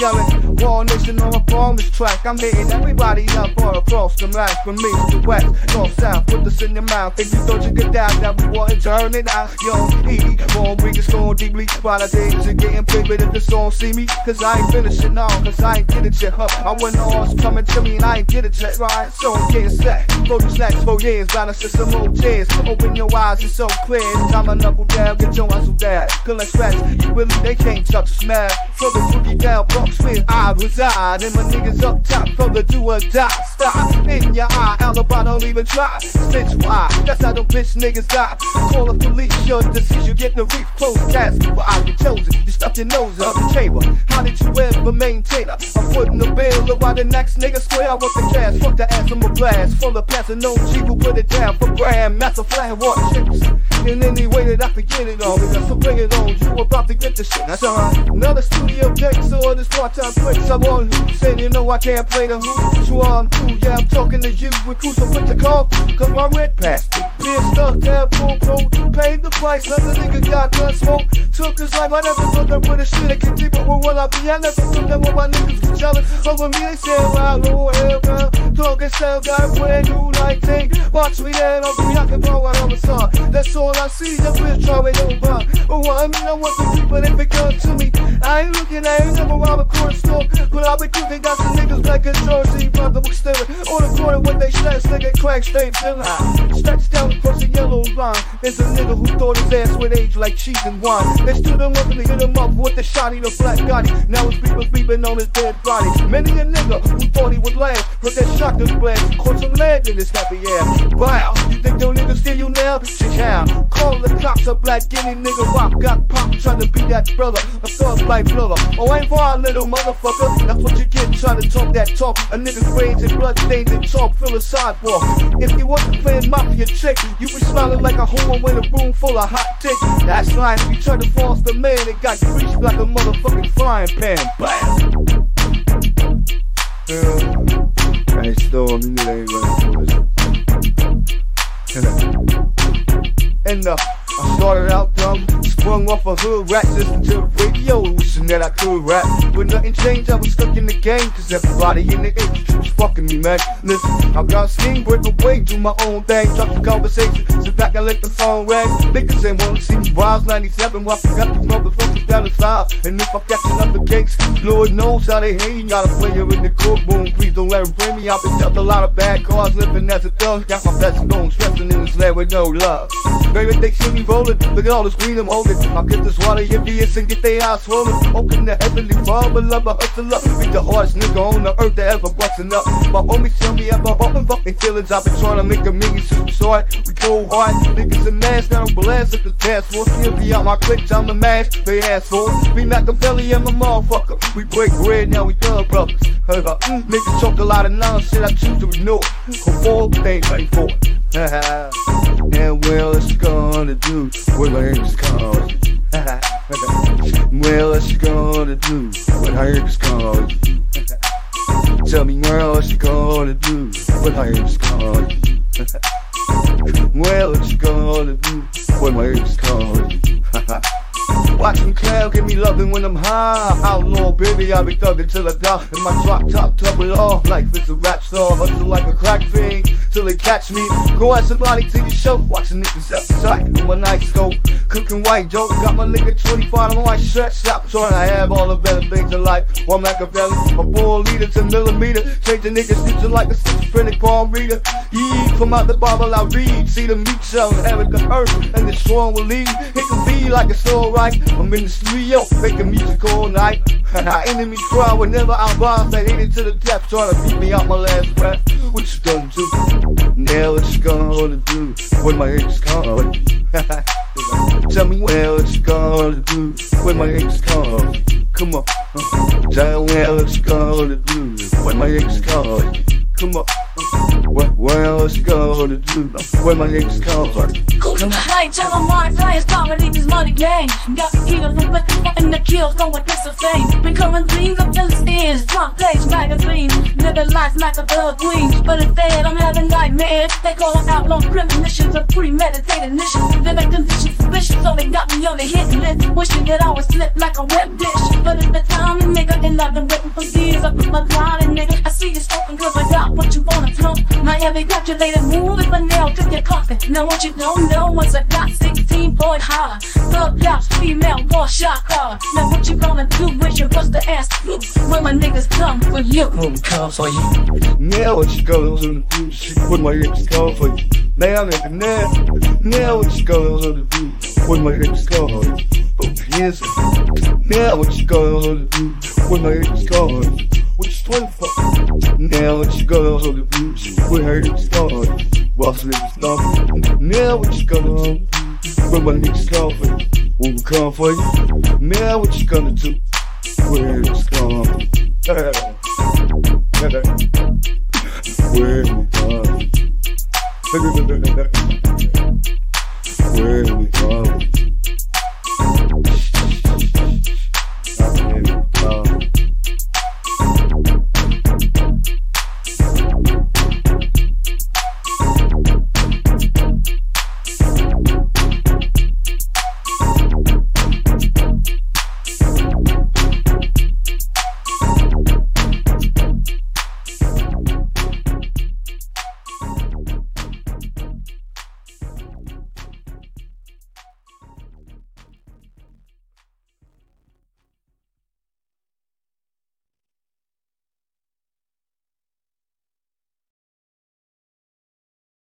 llaves. War nation on a performance track. I'm hitting everybody up all across the map. From east to west, north, south. Put this in your mouth. Think you thought you could die, that we want to turn it out. Yo, E, born bringing storm deeply. While the days are getting bigger if the song see me. Cause I ain't finishing all, cause I ain't get it yet. Huh? I went all coming to me and I ain't get it yet. Right, so I'm getting set. For these next four years, balance to some more tears. Open your eyes, it's so clear. Time I knuckle down, get your eyes so bad. Collect scratch, you really, they can't touch a smash. From the boogie down, Bronx where Reside. And my niggas up top, from the do or die. Stop in your eye, alibi, don't even try. Snitch why? That's how them bitch niggas die. Call the police, your decision, get the reef closed casket. But I get chosen, you stuff your nose up the chamber. How did you ever maintain her? I'm putting the bill, look why the next nigga square. I want the cash. Fuck the ass, I'm a blast. Full of passing, no will put it down for grand. Master flat water chips. In any way that I forget it all, so bring it on. You about to get the shit. That's alright. Another studio deck, so this part-time flicks. I'm on who said you know I can't play the who. So I'm through, yeah, I'm talking to you. With who's with the call, cause my red past. Being stuck, tab, full pro, paid the price. Another nigga got gun smoke. Took his life, I never thought that with a shit. I can keep deep, but what I be? I never thought that with my niggas could challenge. Over me, they say, wow, Lord, hell, girl. Talking sell, got brand new light tank. Watch me then, I'll be, I can blow out on the sun. That's all I see, that we're to over. What I mean, I want the people if it comes to me. I ain't looking, I ain't never robbed a corner store. But I'll be got some niggas Georgia, about the book stealing. On the corner with they shots, nigga crack straight feeling. Stretched down across the yellow line. There's a nigga who thought his ass would age like cheese and wine. They stood him up and hit him up with the shotty, the black Gotti. Now his people's beeping on his dead body. Many a nigga who thought he would last, but that shotgun blast caught some lead in his happy ass. Wow, you think them niggas steal you now? Shit, how? Call the cops a black guinea nigga rock. Got pop trying to be that brother, a thug brother. Oh, ain't far, little motherfucker. That's what you get trying to talk that talk. A nigga's brains and blood stains and talk a sidewalk. If you wasn't playing mafia chick, you be smiling like a homo with a room full of hot dick. That's right, if you try to force the man, it got greased like a motherfucking frying pan. Bam! Yeah. I storm, you know they ain't running And uh, I started out dumb, sprung off a hood rat, listening to the radio, wishing that I could rap. But nothing changed, I was stuck in the game, cause everybody in the industry was fucking me, man. Listen, I got scheme, break away, do my own thing, drop some conversation, sit back and let the phone ring. Niggas ain't wanna see me Wild 97, well, I forgot these motherfuckers down the south. And if I catch another case, Lord knows how they hate. Got a player in the courtroom, please don't let him bring me. I've been dealt a lot of bad cards, living as a thug. Got my best known, stressing in his land with no love. Baby, they see me rolling, look at all this green I'm holding. I'll get this water envious and get their eyes swollen. Open the heavenly bubble of a hustler. Be the hardest nigga on the earth that ever bustin' up. My homies tell me about all the fucking feelings. I've been trying to make a million super short. We go hard, niggas and mass, now I'm blessed at the task force. He'll be out my clique, I'm the mash, they ass for. Be Machiavelli and my motherfucker. We break bread, now we thug brothers. Mm, niggas talk a lot of nonsense, I choose to ignore. Go forward, they ain't ready for it. and well, it's gonna do what my name's called. well, it's gonna do what my name's called. Tell me well, what you gonna do what my name's called. well, what you gonna do what my name's called. Watching cloud give me loving when I'm high. Outlaw, baby, I be thugging till I die. In my drop top, double off. Life is a rap star, hustle like a crack fiend. Till they catch me. Go at somebody to the show. Watching niggas outside on my night go. Cooking white joke. Got my liquor 25 on my shirt. Stop trying I have all the better things in life. One Machiavelli, a four liter to millimeter. Change the niggas future like a schizophrenic palm reader. Ye come out the Bible, I read. See the meat show, Erica Earth, and the swarm will lead. It can be like it's alright. I'm in the studio, making music all night. And Our enemies cry whenever I rise. They hate it to the death, trying to beat me out my last breath. What you gonna do? Now what you gonna do when my ex call? Tell me what you gonna do when my ex call? Come on, tell me what you gonna do when my ex call? Come on. What, what else you gonna do when my niggas call? I ain't tell them why players dominate this money game. Got the and the and the kills going this fame. Been to the stairs, front page magazine. living life like a thug queen. But instead, I'm having nightmares. They call them outlawed premonitions of premeditated missions. Living conditions suspicious, so they got me on the hit list. Wishing that I would slip like a wet dish. But it's the time, nigga, and I've been waiting for years. I put my grind nigga. I see you smoking cause I got what you wanna smoke. My heavy calculated move is a nail to your coffin. Now what you don't know is I got 16 point high. Thug yachts, female, war shot car. Now what you gonna do with your bust the ass when my niggas come for you? When we come for you. Now what you gonna do? When my niggas come for you. Now nigga, now. Now what you gonna do? When my niggas come for you. Yes. Now what you gonna do? When my niggas come for you. You sweating for? Now what you gonna do? When my niggas come for you. Boss niggas come. Now what you gonna do? When my niggas come for you. When we come for you. Now what you gonna do? You. Where we come.